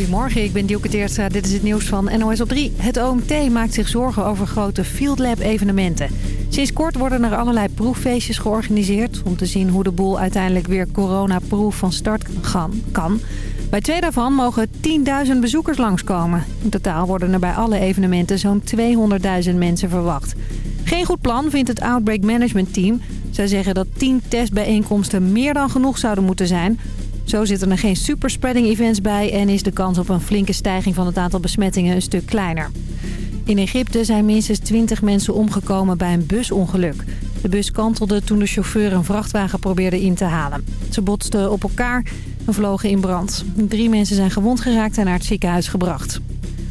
Goedemorgen, ik ben Dielke Teertstra. Dit is het nieuws van NOS op 3. Het OMT maakt zich zorgen over grote Field Lab evenementen. Sinds kort worden er allerlei proeffeestjes georganiseerd... om te zien hoe de boel uiteindelijk weer coronaproof van start kan. Bij twee daarvan mogen 10.000 bezoekers langskomen. In totaal worden er bij alle evenementen zo'n 200.000 mensen verwacht. Geen goed plan vindt het Outbreak Management Team. Zij zeggen dat 10 testbijeenkomsten meer dan genoeg zouden moeten zijn... Zo zitten er geen superspreading events bij en is de kans op een flinke stijging van het aantal besmettingen een stuk kleiner. In Egypte zijn minstens 20 mensen omgekomen bij een busongeluk. De bus kantelde toen de chauffeur een vrachtwagen probeerde in te halen. Ze botsten op elkaar en vlogen in brand. Drie mensen zijn gewond geraakt en naar het ziekenhuis gebracht.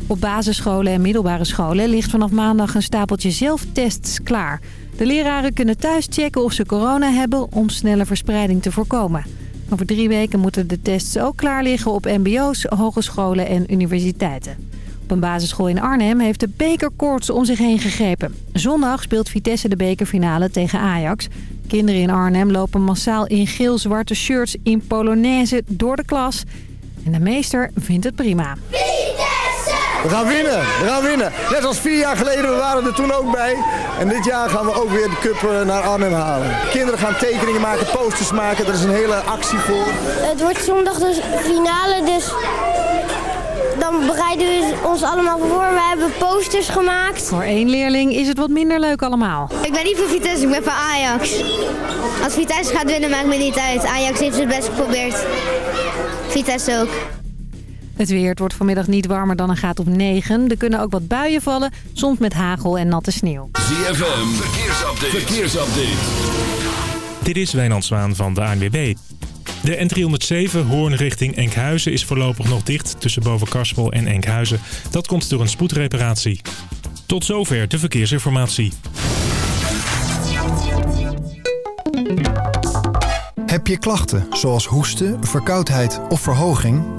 Op basisscholen en middelbare scholen ligt vanaf maandag een stapeltje zelftests klaar. De leraren kunnen thuis checken of ze corona hebben om snelle verspreiding te voorkomen. Over drie weken moeten de tests ook klaar liggen op mbo's, hogescholen en universiteiten. Op een basisschool in Arnhem heeft de bekerkoorts om zich heen gegrepen. Zondag speelt Vitesse de bekerfinale tegen Ajax. Kinderen in Arnhem lopen massaal in geel-zwarte shirts in Polonaise door de klas. En de meester vindt het prima. We gaan winnen, we gaan winnen. Net als vier jaar geleden, we waren er toen ook bij. En dit jaar gaan we ook weer de cup eh, naar Arnhem halen. Kinderen gaan tekeningen maken, posters maken, er is een hele actie voor. Het wordt zondag de finale, dus dan bereiden we ons allemaal voor. We hebben posters gemaakt. Voor één leerling is het wat minder leuk allemaal. Ik ben niet voor Vitesse, ik ben voor Ajax. Als Vitesse gaat winnen, maakt me niet uit. Ajax heeft het best geprobeerd. Vitesse ook. Het weer het wordt vanmiddag niet warmer dan een graad op 9. Er kunnen ook wat buien vallen, soms met hagel en natte sneeuw. ZFM, verkeersupdate. verkeersupdate. Dit is Wijnand Zwaan van de ANWB. De N307 Hoorn richting Enkhuizen is voorlopig nog dicht tussen Bovenkarspel en Enkhuizen. Dat komt door een spoedreparatie. Tot zover de verkeersinformatie. Heb je klachten zoals hoesten, verkoudheid of verhoging?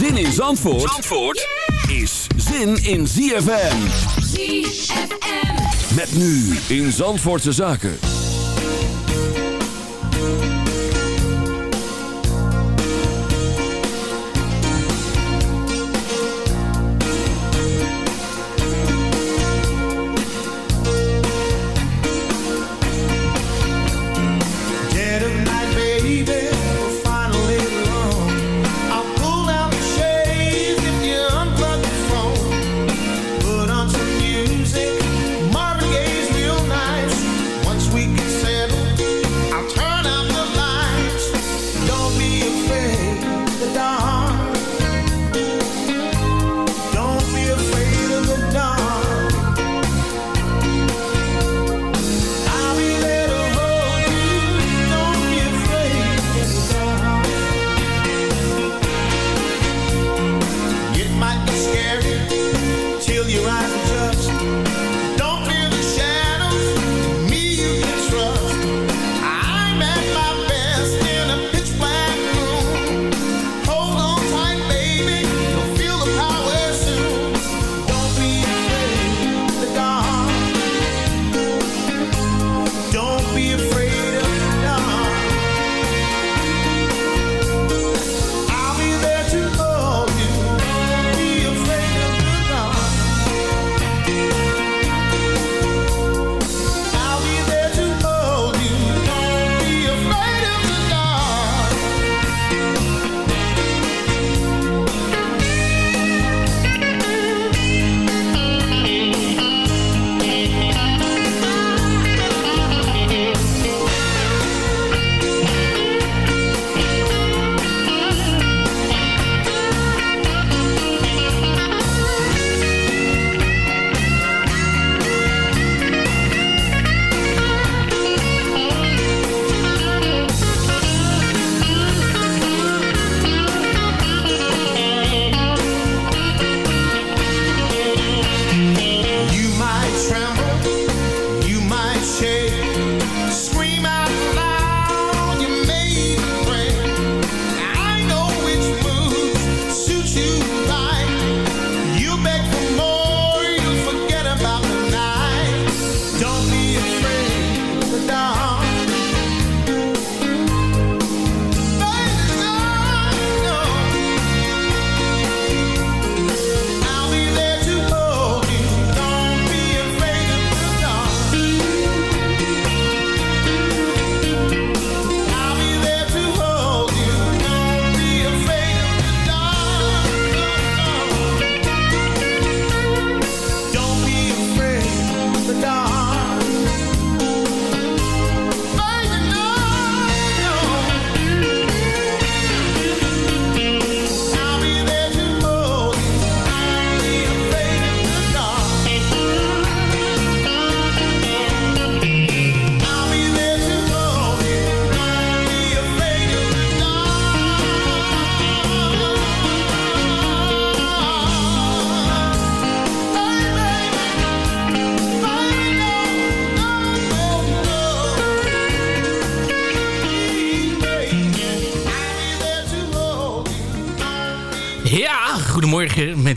Zin in Zandvoort, Zandvoort is zin in ZFM. ZFM. Met nu in Zandvoortse Zaken.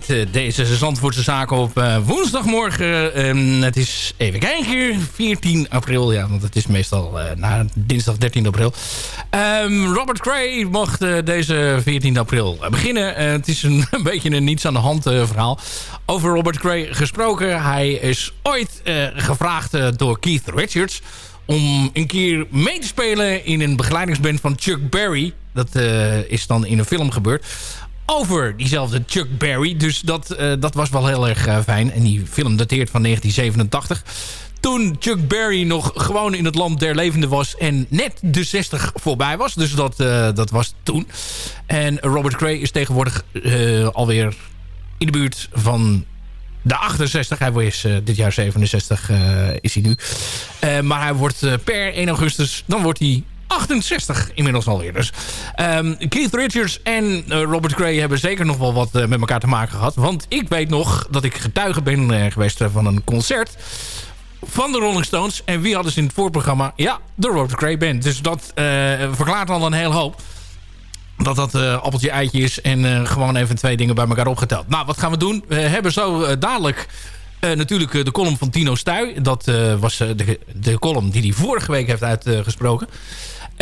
Met uh, deze Zandvoortse zaken op uh, woensdagmorgen. Um, het is, even kijken, 14 april. Ja, want het is meestal uh, na dinsdag 13 april. Um, Robert Cray mocht deze 14 april beginnen. het is een, beetje een niets aan de hand verhaal. Over Robert Cray gesproken. Hij is ooit gevraagd door Keith Richards... om een keer mee te spelen in een begeleidingsband van Chuck Berry. Dat is dan in een film gebeurd over diezelfde Chuck Berry. Dus dat, uh, dat was wel heel erg uh, fijn. En die film dateert van 1987. Toen Chuck Berry nog gewoon in het land der levenden was... en net de 60 voorbij was. Dus dat, uh, dat was toen. En Robert Cray is tegenwoordig alweer in de buurt van de 68. Hij is dit jaar 67 uh, is hij nu. Uh, maar hij wordt per 1 augustus... dan wordt hij 68 inmiddels alweer. Dus um, Keith Richards en uh, Robert Gray hebben zeker nog wel wat uh, met elkaar te maken gehad. Want ik weet nog dat ik getuige ben uh, geweest van een concert van de Rolling Stones. En wie hadden ze in het voorprogramma? Ja, de Robert Gray Band. Dus dat verklaart al een heel hoop. Dat dat appeltje eitje is en gewoon even twee dingen bij elkaar opgeteld. Nou, wat gaan we doen? We hebben zo dadelijk... Natuurlijk de column van Tino Stuy. Dat was de, de column die hij vorige week heeft uitgesproken.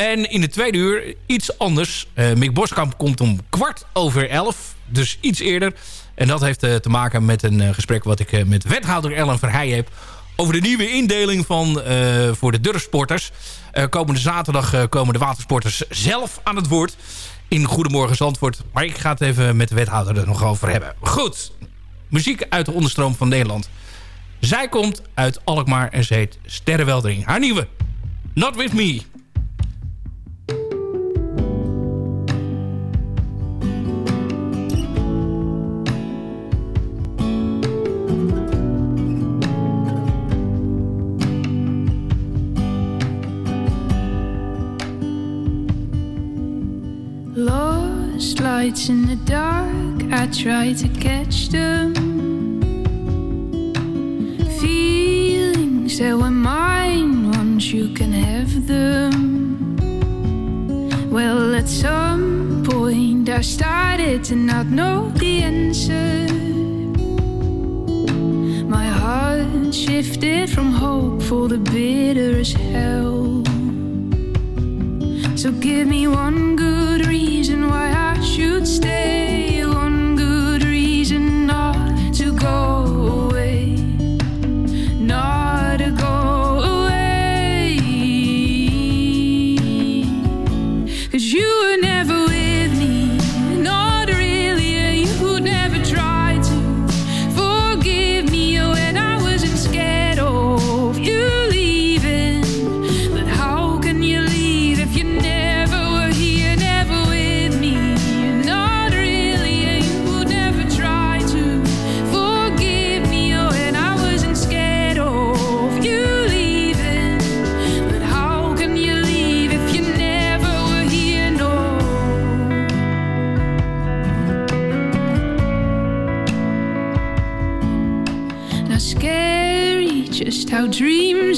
En in de tweede uur iets anders. Uh, Mick Boskamp komt om kwart over elf. Dus iets eerder. En dat heeft uh, te maken met een uh, gesprek wat ik met wethouder Ellen Verheij heb. Over de nieuwe indeling van, voor de durfsporters. komende zaterdag komen de watersporters zelf aan het woord. In Goedemorgen Zandvoort. Maar ik ga het even met de wethouder er nog over hebben. Goed. Muziek uit de onderstroom van Nederland. Zij komt uit Alkmaar en ze heet Sterrenweldering. Haar nieuwe. Not With Me. Lights in the dark, I try to catch them. Feelings that were mine once you can have them. Well, at some point, I started to not know the answer. My heart shifted from hope for the bitter as hell. So give me one good reason stay.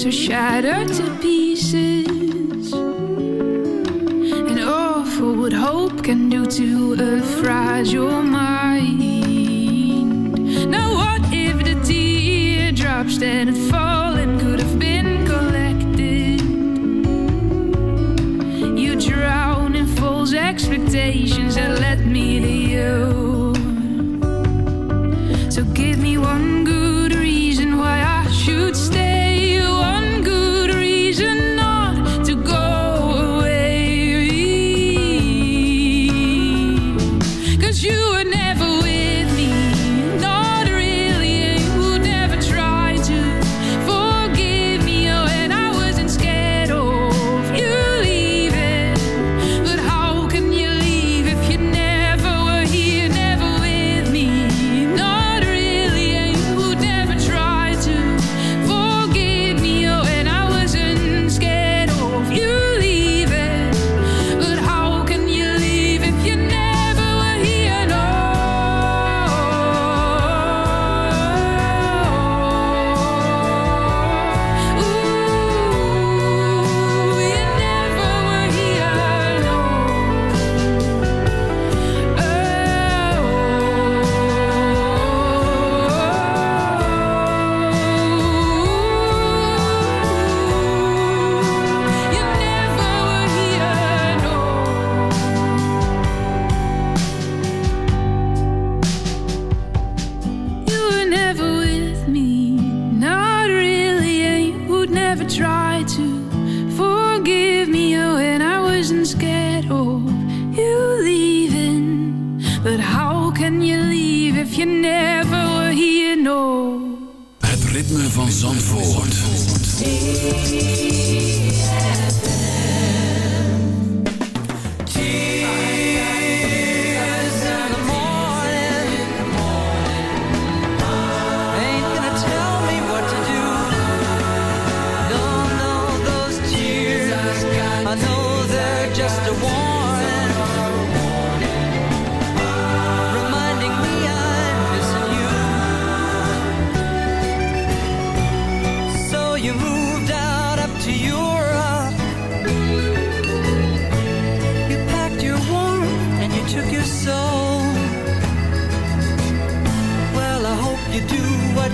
Are shattered to pieces. And awful what hope can do to a fragile mind.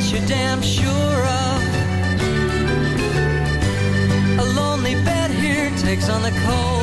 You're damn sure of. A lonely bed here takes on the cold.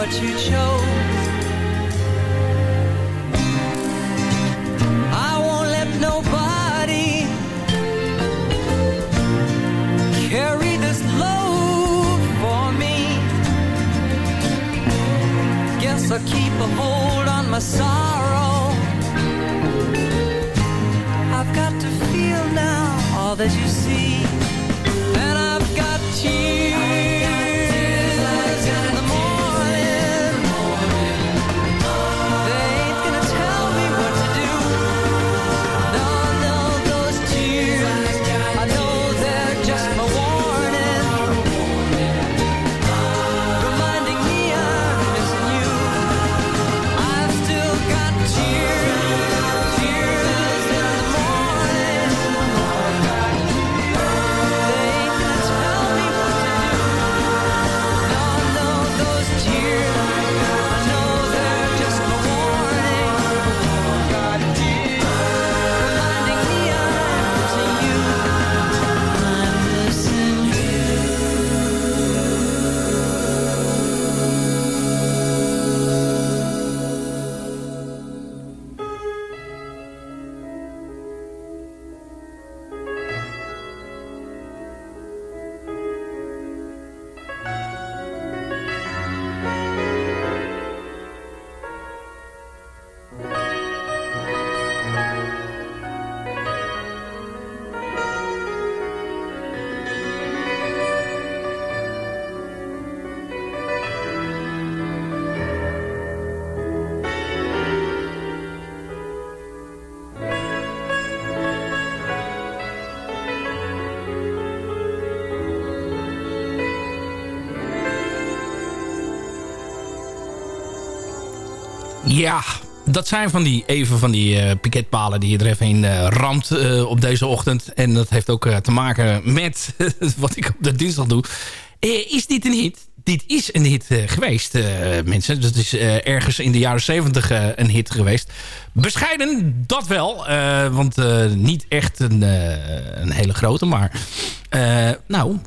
What you chose. I won't let nobody carry this load for me. Guess I'll keep a hold on my sorrow. I've got to feel now all that you see, Ja, dat zijn van die, even van die eh, piketpalen die je er even in eh, ramt eh, op deze ochtend. En dat heeft ook te maken met wat ik op de dinsdag doe. Is dit een hit? Dit is een hit geweest, mensen. Dat is ergens in de jaren 70 eh, een hit geweest. Bescheiden, dat wel. want niet echt een, een hele grote, maar... nou,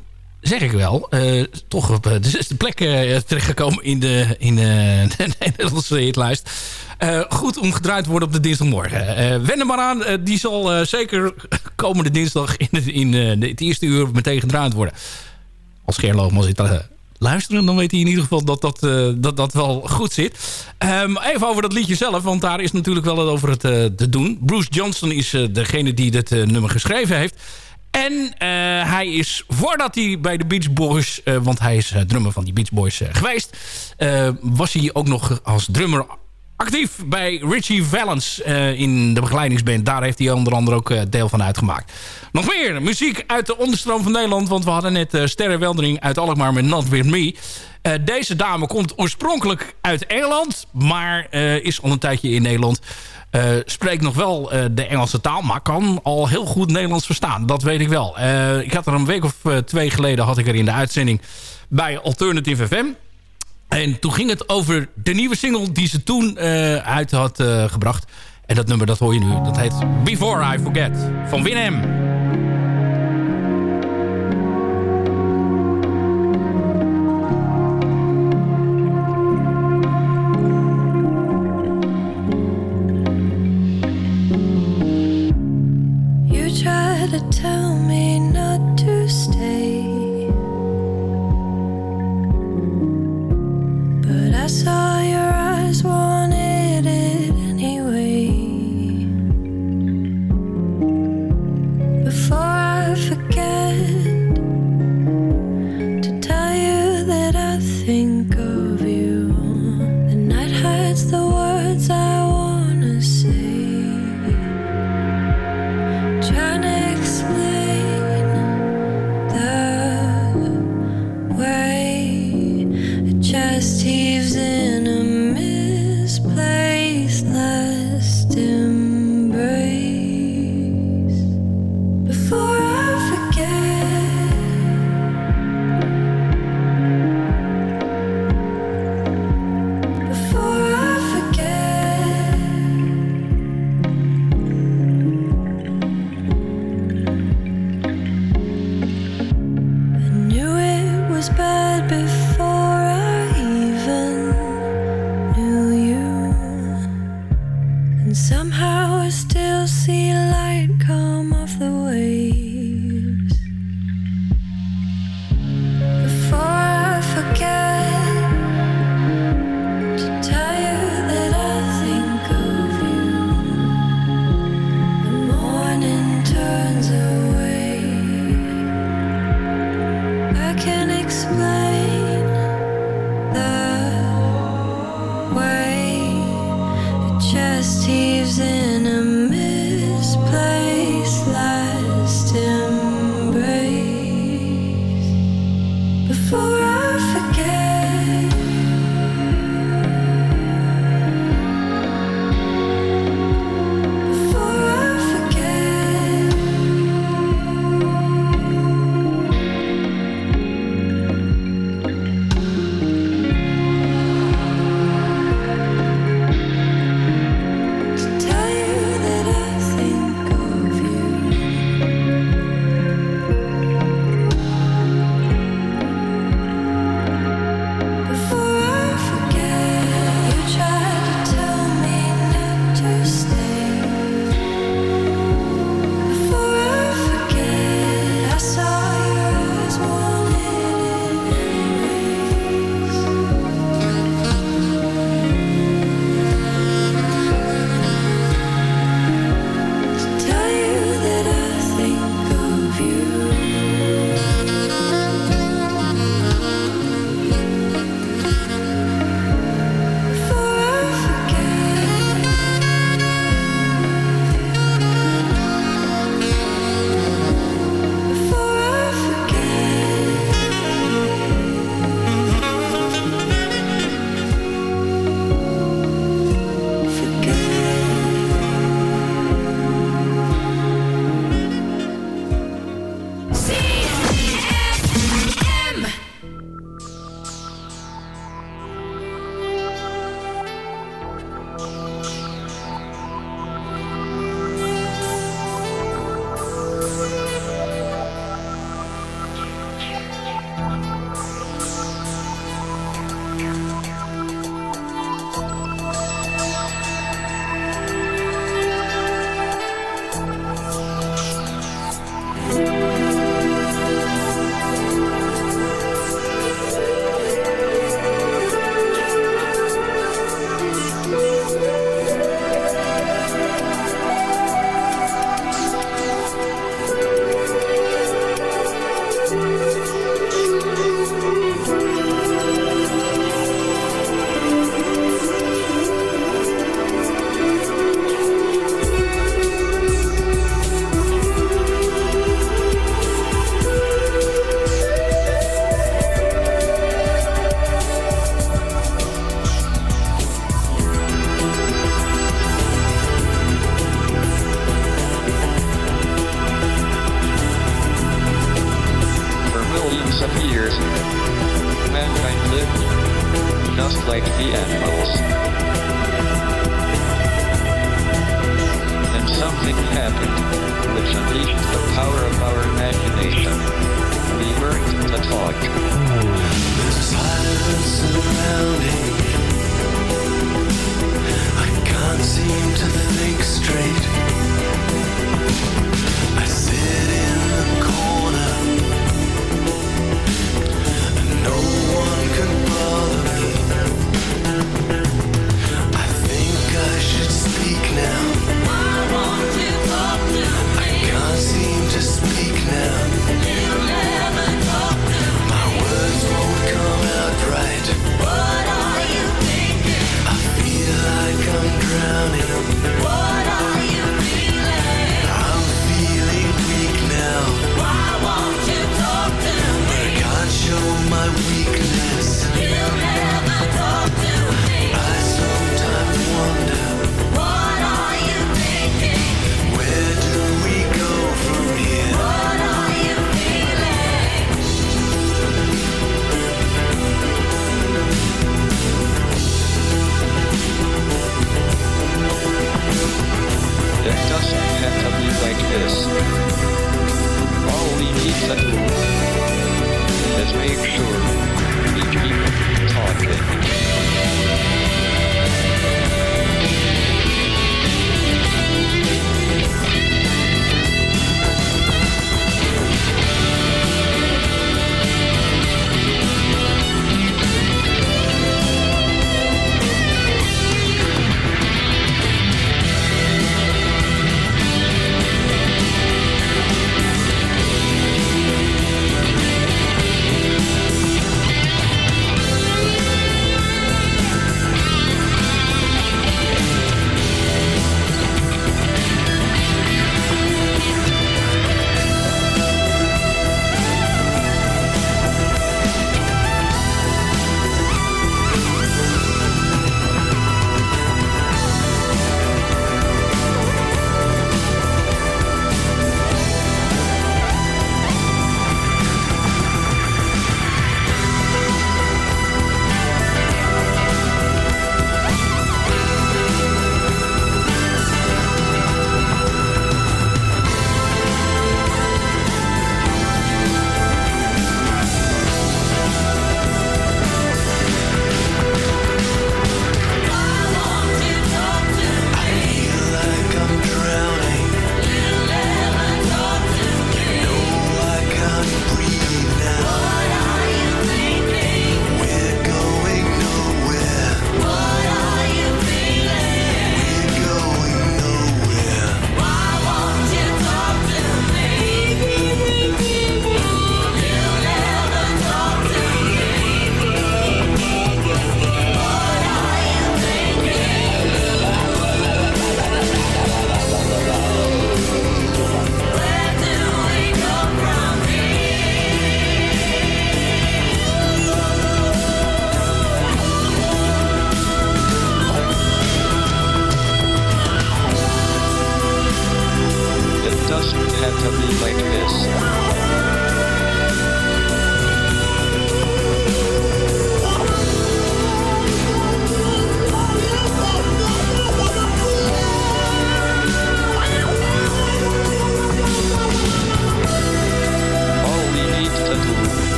zeg ik wel, eh, toch op eh, de zesde plek eh, terechtgekomen in de, in de, de Nederlandse hitlijst. Eh, goed om gedraaid te worden op de dinsdagmorgen. Eh wend er maar aan, die zal zeker komende dinsdag in, de, het eerste uur meteen gedraaid worden. Als Gerloogman zit te luisteren, dan weet hij in ieder geval dat dat, dat, dat wel goed zit. Ehm, even over dat liedje zelf, want daar is natuurlijk wel het over het, eh, te doen. Bruce Johnson is degene die dit nummer geschreven heeft. En eh, hij is, voordat hij bij de Beach Boys... eh, want hij is eh, drummer van die Beach Boys geweest... was hij ook nog als drummer actief bij Richie Valens in de begeleidingsband. Daar heeft hij onder andere ook deel van uitgemaakt. Nog meer muziek uit de onderstroom van Nederland. Want we hadden net uh, Sterre Weldering uit Alkmaar met Not With Me. Deze dame komt oorspronkelijk uit Engeland. Maar is al een tijdje in Nederland. Uh, spreekt nog wel de Engelse taal. Maar kan al heel goed Nederlands verstaan. Dat weet ik wel. ik had er een week of twee geleden had ik er in de uitzending bij Alternative FM. En toen ging het over de nieuwe single die ze toen uit had gebracht. En dat nummer, dat hoor je nu. Dat heet Before I Forget van Winem. Saw your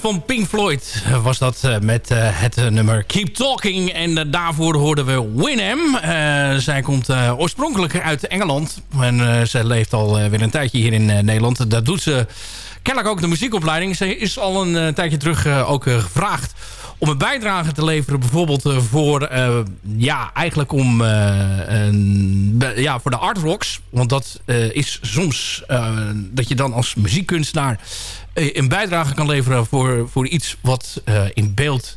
Van Pink Floyd was dat eh, met eh, het eh, nummer Keep Talking. En daarvoor hoorden we Winham. zij komt oorspronkelijk uit Engeland. En zij leeft al weer een tijdje hier in Nederland. Dat doet ze kennelijk ook de muziekopleiding. Ze is al een tijdje terug ook gevraagd om een bijdrage te leveren. Bijvoorbeeld eh, voor, eh, ja, eigenlijk om, eh, een, ja, voor de art rocks. Want dat is soms dat je dan als muziekkunstenaar een bijdrage kan leveren voor, voor iets wat in beeld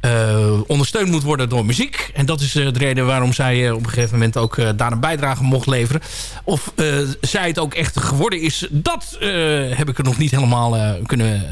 eh, ondersteund moet worden door muziek. En dat is eh, de reden waarom zij eh, op een gegeven moment ook daar een bijdrage mocht leveren. Of zij het ook echt geworden is, dat heb ik er nog niet helemaal kunnen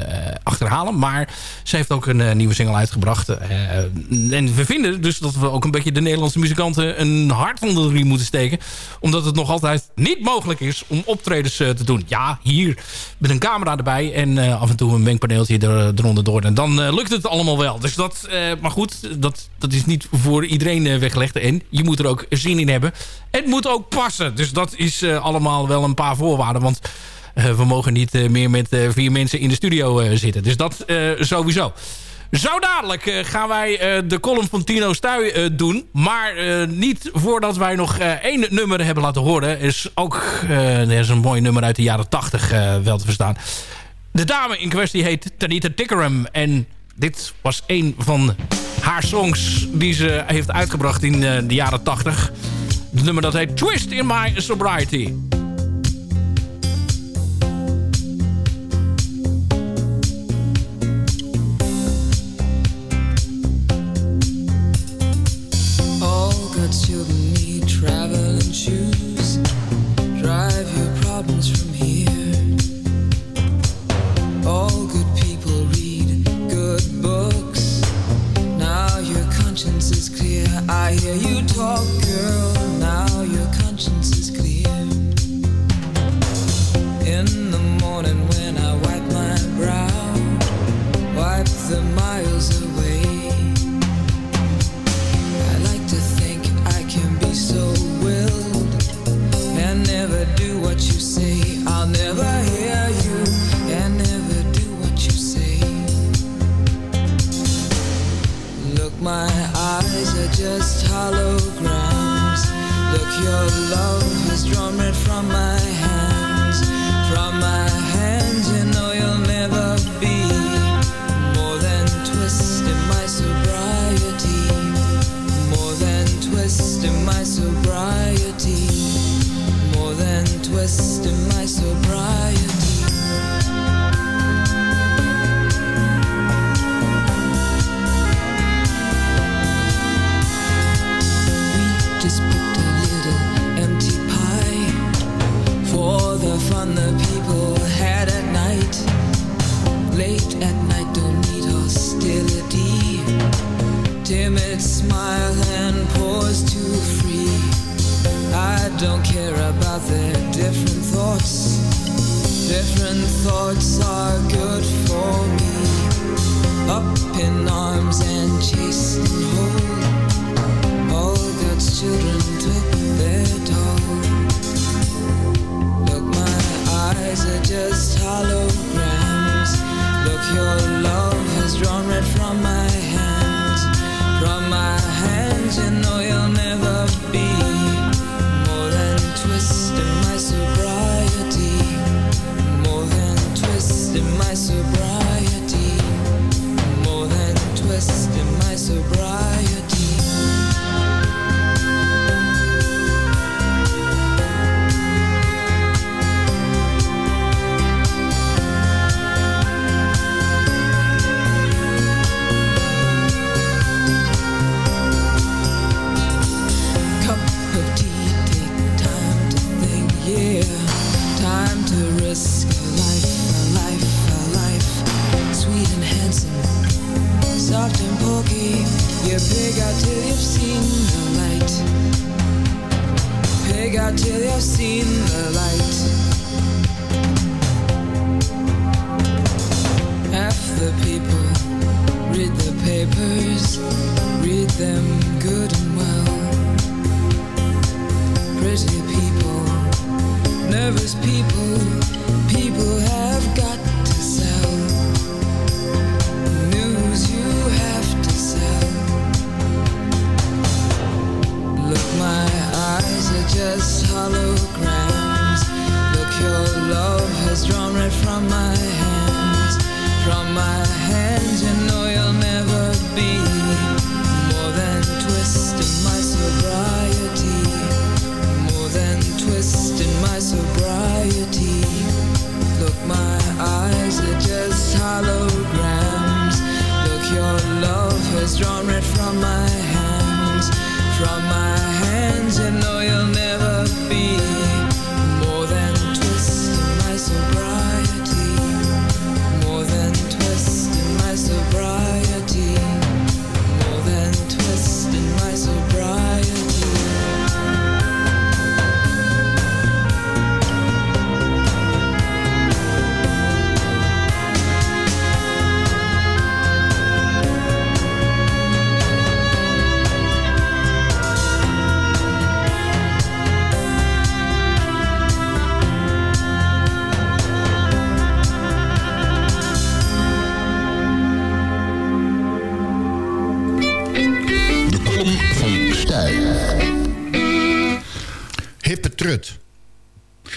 achterhalen. Maar ze heeft ook een nieuwe single uitgebracht. En we vinden dus dat we ook een beetje de Nederlandse muzikanten een hart onder de riem moeten steken. Omdat het nog altijd niet mogelijk is om optredens te doen. Ja, hier met een camera erbij en af en toe een wenkpaneeltje er, eronder door. En dan lukt het allemaal wel. Dus dat, maar goed, dat, dat is niet voor iedereen eh, weggelegd. En je moet er ook zin in hebben. Het moet ook passen. Dus dat is eh, allemaal wel een paar voorwaarden. Want eh, we mogen niet eh, meer met eh, vier mensen in de studio eh, zitten. Dus dat eh, sowieso. Zo dadelijk eh, gaan wij eh, de column van Tino Stuy eh, doen. Maar eh, niet voordat wij nog eh, één nummer hebben laten horen. Is ook eh, is een mooi nummer uit de jaren 80 eh, wel te verstaan. De dame in kwestie heet Tanita Tickerum. En dit was een van haar songs die ze heeft uitgebracht in eh, de jaren 80. Het nummer dat heet Twist in My Sobriety. All need. Is clear. I hear you talk, girl. Now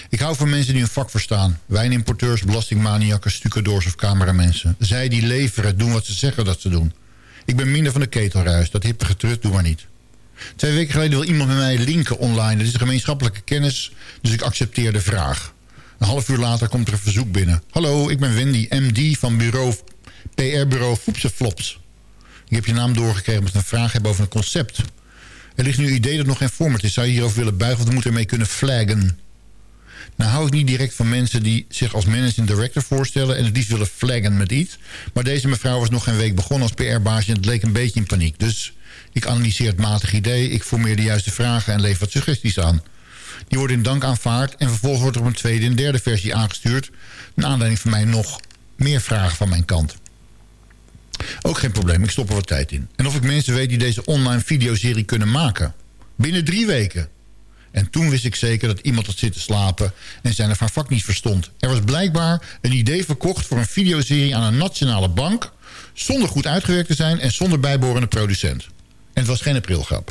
Ik hou van mensen die hun vak verstaan. Wijnimporteurs, belastingmaniakken, stucadoors of cameramensen. Zij die leveren, doen wat ze zeggen dat ze doen. Ik ben minder van de ketelruis. Dat hippe getrut, doe maar niet. Twee weken geleden wil iemand met mij linken online. Dat is een gemeenschappelijke kennis, dus ik accepteer de vraag. Een half uur later komt er een verzoek binnen. Hallo, ik ben Wendy, MD van bureau, PR-bureau Foepse Flops. Ik heb je naam doorgekregen omdat we een vraag hebben over een concept. Er ligt nu een idee dat nog geen format is. Zou je hierover willen buigen of we moeten ermee kunnen flaggen? Nou hou ik niet direct van mensen die zich als managing director voorstellen... en het liefst willen flaggen met iets. Maar deze mevrouw was nog geen week begonnen als PR-baasje... en het leek een beetje in paniek. Dus ik analyseer het matig idee, ik formeer de juiste vragen... en lever wat suggesties aan. Die worden in dank aanvaard en vervolgens wordt er op een tweede en derde versie aangestuurd... naar aanleiding van mij nog meer vragen van mijn kant. Ook geen probleem, ik stop er wat tijd in. En of ik mensen weet die deze online videoserie kunnen maken. Binnen drie weken. En toen wist ik zeker dat iemand had zitten slapen... en zijn of haar vak niet verstond. Er was blijkbaar een idee verkocht voor een videoserie aan een nationale bank... zonder goed uitgewerkt te zijn en zonder bijbehorende producent. En het was geen aprilgrap.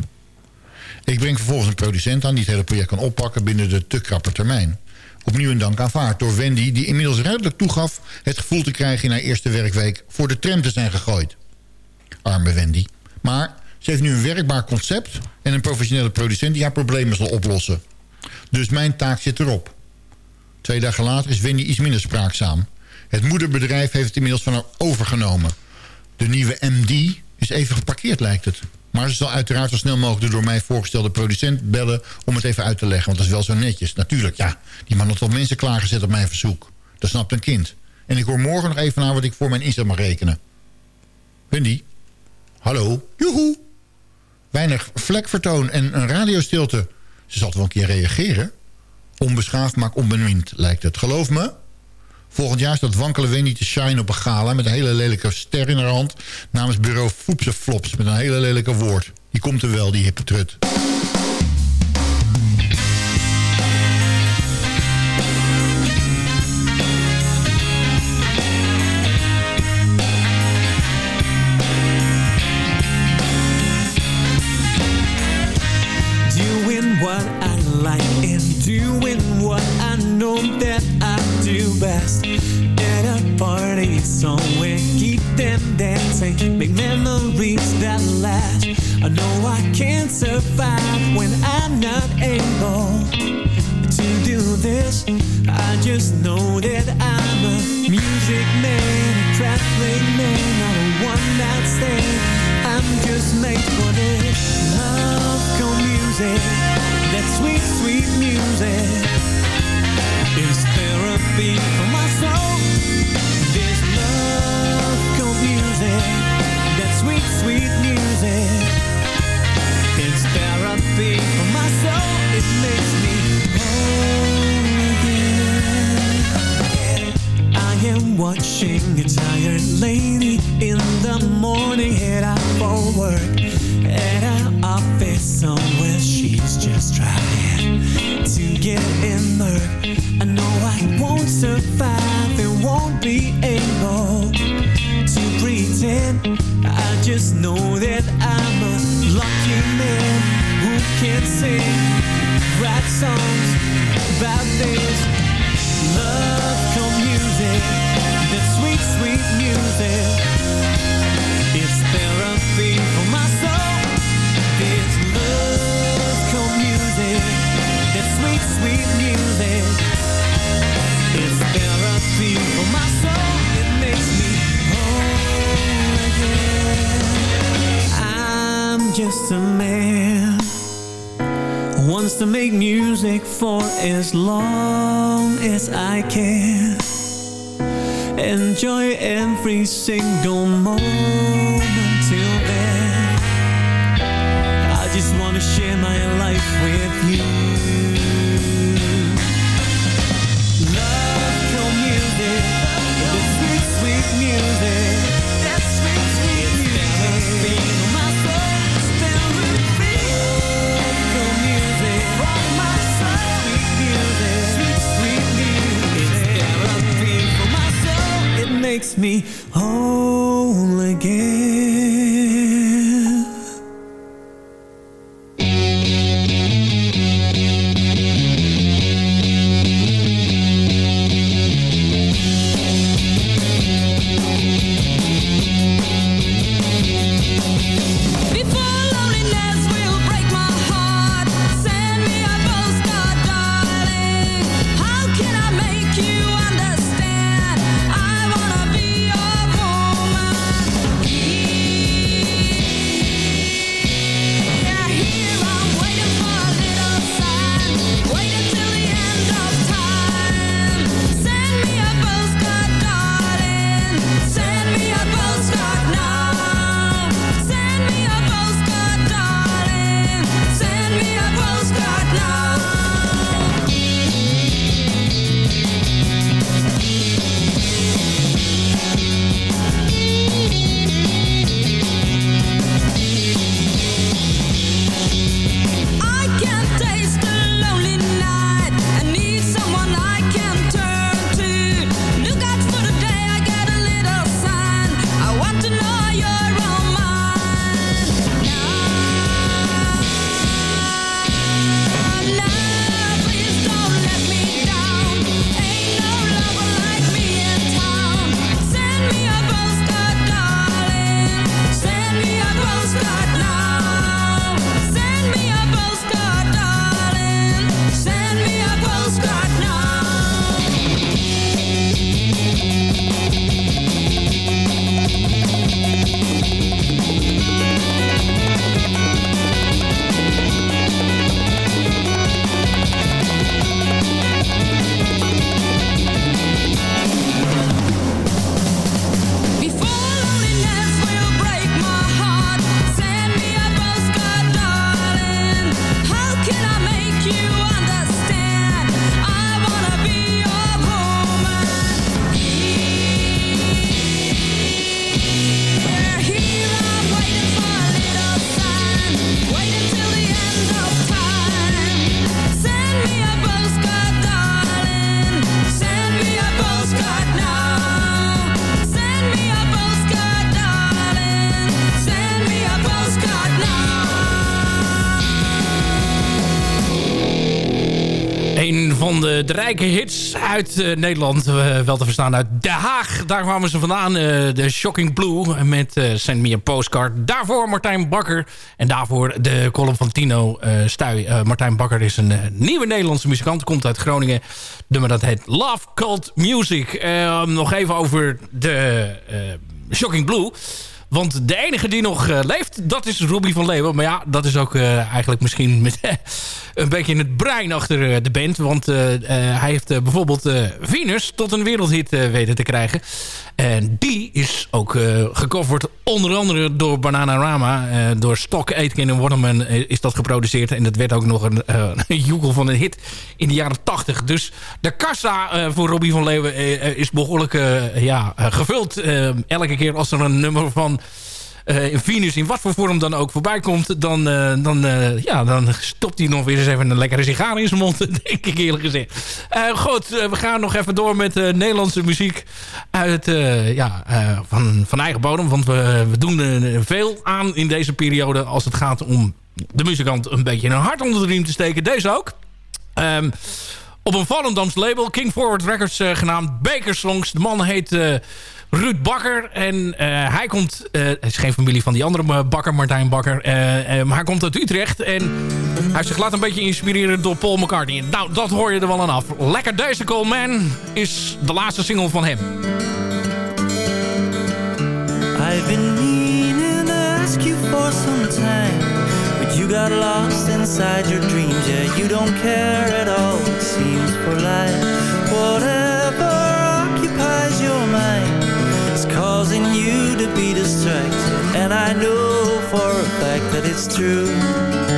Ik breng vervolgens een producent aan die het hele project kan oppakken... binnen de te krappe termijn. Opnieuw een dank aanvaard door Wendy... die inmiddels ruidelijk toegaf het gevoel te krijgen in haar eerste werkweek... voor de tram te zijn gegooid. Arme Wendy. Maar ze heeft nu een werkbaar concept... en een professionele producent die haar problemen zal oplossen. Dus mijn taak zit erop. Twee dagen later is Wendy iets minder spraakzaam. Het moederbedrijf heeft het inmiddels van haar overgenomen. De nieuwe MD is even geparkeerd, lijkt het. Maar ze zal uiteraard zo snel mogelijk de door mij voorgestelde producent bellen... om het even uit te leggen, want dat is wel zo netjes. Natuurlijk, ja, die man had toch mensen klaargezet op mijn verzoek. Dat snapt een kind. En ik hoor morgen nog even naar wat ik voor mijn inzet mag rekenen. Wendy? Hallo? Joehoe! Weinig vlekvertoon en een radiostilte. Ze zal toch wel een keer reageren? Onbeschaafd, maar onbemind lijkt het. Geloof me, Volgend jaar staat Wankele Wendy te shine op een gala... met een hele lelijke ster in haar hand... namens bureau Foepse Flops met een hele lelijke woord. Die komt er wel, die hippe trut. Make memories that last. I know I can't survive when I'm not able to do this. I just know that I'm a music man, a traveling man, not a one night stand. I'm just made for this. Love come music, that sweet, sweet music is therapy for my soul. That sweet, sweet music. It's therapy for my soul. It makes me whole again. I am watching a tired lady in the morning head out for work. At her office somewhere, she's just trying to get in work. I know I won't survive and won't be just know that I'm a lucky man who can sing, write songs about this. Love come music, that sweet sweet music. It's therapy for my soul. It's love music. It's sweet, sweet music. Just a man wants to make music for as long as I can. Enjoy every single moment makes me whole again. De, de rijke hits uit eh, Nederland, eh, wel te verstaan uit Den Haag. Daar kwamen ze vandaan, eh, de Shocking Blue met Send Me a Postcard. Daarvoor Martijn Bakker en daarvoor de column van Tino Stuy. Martijn Bakker is een nieuwe Nederlandse muzikant, komt uit Groningen. Nummer dat heet Love Cult Music. Nog even over de Shocking Blue. Want de enige die nog eh, leeft, dat is Robbie van Leeuwen. Maar ja, dat is ook eh, eigenlijk misschien met, een beetje in het brein achter eh, de band. Want eh, eh, hij heeft eh, bijvoorbeeld eh, Venus tot een wereldhit eh, weten te krijgen. En die is ook eh, gecoverd onder andere door Bananarama. Eh, door Stock, Aitken en Waterman eh, is dat geproduceerd. En dat werd ook nog een, joekel van een hit in de jaren 80. Dus de kassa voor Robbie van Leeuwen is behoorlijk eh, ja, gevuld. Elke keer als er een nummer van in Venus in wat voor vorm dan ook voorbij komt... dan, eh, dan, eh, ja, dan stopt hij nog weer eens even een lekkere sigaar in zijn mond, denk ik eerlijk gezegd. Eh, goed, eh, we gaan nog even door met eh, Nederlandse muziek uit, eh, ja, eh, van, van eigen bodem. Want we, we doen eh, veel aan in deze periode als het gaat om de muzikant een beetje een hart onder de riem te steken. Deze ook. Ehm, op een Volendams label, King Forward Records eh, genaamd Baker Songs. De man heet eh, Ruud Bakker. En uh, hij komt... Uh, het is geen familie van die andere Bakker, Martijn Bakker. Uh, maar hij komt uit Utrecht. En hij heeft zich laat een beetje inspireren door Paul McCartney. Nou, dat hoor je er wel aan af. Lekker Daisical Man is de laatste single van hem. I've been meaning to ask you for some time. But you got lost inside your dreams. Yeah, you don't care at all. It seems for life. to be distracted. And I know for a fact that it's true.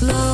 slow.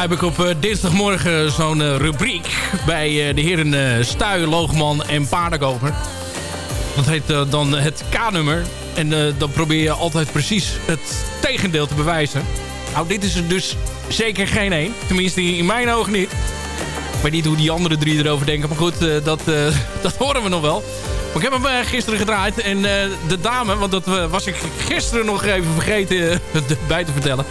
Heb ik op eh, dinsdagmorgen zo'n eh, rubriek bij eh, de heren Stuy, Loogman en Paardenkoper. Dat heet dan het K-nummer. En dan probeer je altijd precies het tegendeel te bewijzen. Nou, dit is er dus zeker geen één. Tenminste, in mijn ogen niet. Ik weet niet hoe die andere drie erover denken. Maar goed, dat, dat horen we nog wel. Ik heb hem gisteren gedraaid. En de dame, want dat was ik gisteren nog even vergeten bij te vertellen.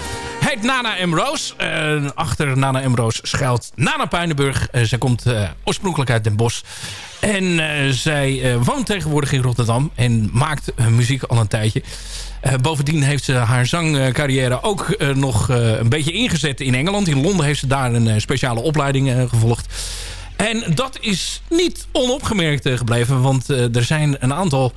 Nana M. Eh, achter Nana M. Schuilt Nana Pijnenburg. Eh, zij komt eh, oorspronkelijk uit Den Bosch. En zij woont tegenwoordig in Rotterdam. En maakt muziek al een tijdje. Bovendien heeft ze haar zangcarrière ook nog een beetje ingezet in Engeland. In Londen heeft ze daar een speciale opleiding gevolgd. En dat is niet onopgemerkt gebleven. Want er zijn een aantal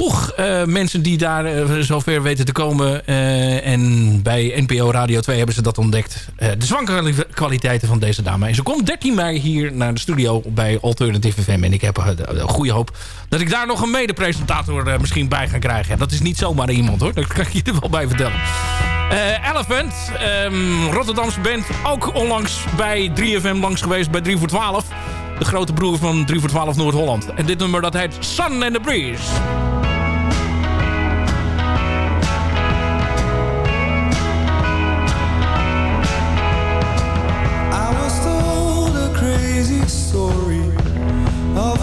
toch eh, mensen die daar eh, zover weten te komen. eh, en bij NPO Radio 2 hebben ze dat ontdekt. De zwankkwaliteiten van deze dame. En ze komt 13 mei hier naar de studio bij Alternative FM. En ik heb een goede hoop dat ik daar nog een mede-presentator misschien bij ga krijgen. En dat is niet zomaar iemand hoor. Dat kan ik je er wel bij vertellen. Elephant, ehm, Rotterdamse band. Ook onlangs bij 3FM langs geweest bij 3 voor 12. De grote broer van 3 voor 12 Noord-Holland. En dit nummer dat heet Sun and the Breeze.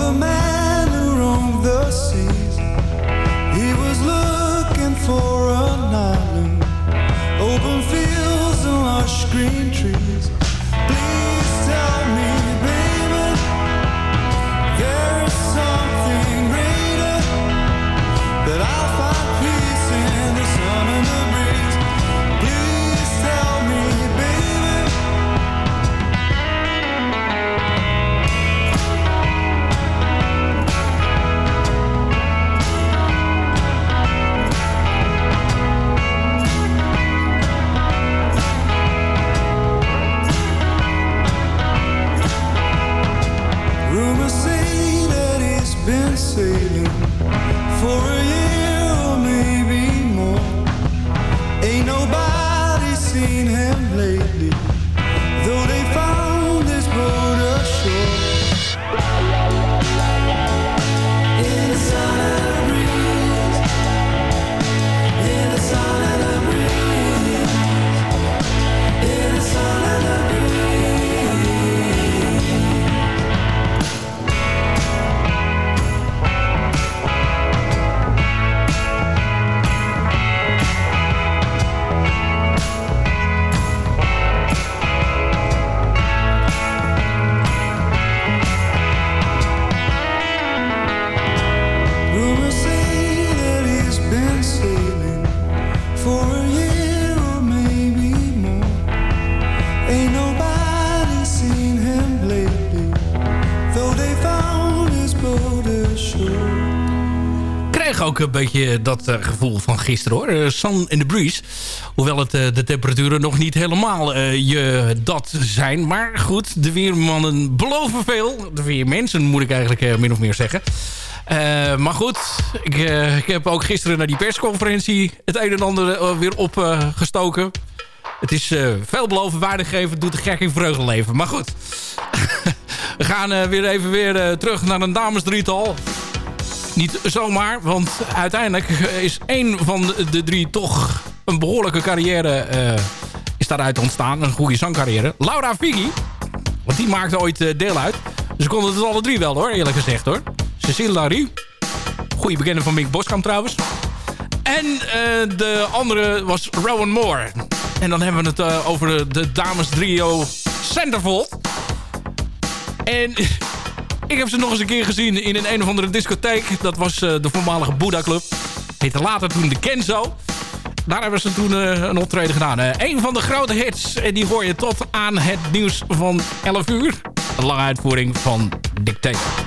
Of a man beetje dat eh, gevoel van gisteren hoor. Eh, Sun in the Breeze. Hoewel het, eh, de temperaturen nog niet helemaal je dat zijn. Maar goed, de weermannen beloven veel. De weermensen moet ik eigenlijk min of meer zeggen. Maar goed, ik, ik heb ook gisteren naar die persconferentie het een en ander weer opgestoken. het is veelbelovend waardegeven, doet de gek in vreugde leven. Maar goed, we gaan weer even weer terug naar een damesdrietal. Niet zomaar, want uiteindelijk is één van de drie toch een behoorlijke carrière eh, is daaruit ontstaan. Een goede zangcarrière. Laura Figi, want die maakte ooit eh, deel uit. Ze konden het alle drie wel hoor, eerlijk gezegd hoor. Cecile Larry, goede bekende van Mick Boskamp trouwens. En eh, de andere was Rowan Moore. En dan hebben we het over de, dames trio Centerfold. En ik heb ze nog eens een keer gezien in een een of andere discotheek. Dat was eh, de voormalige Buddha Club. Heette later toen de Kenzo. Daar hebben ze toen eh, een optreden gedaan. Eh een van de grote hits. En die hoor je tot aan het nieuws van 11 uur. Een lange uitvoering van Dictator.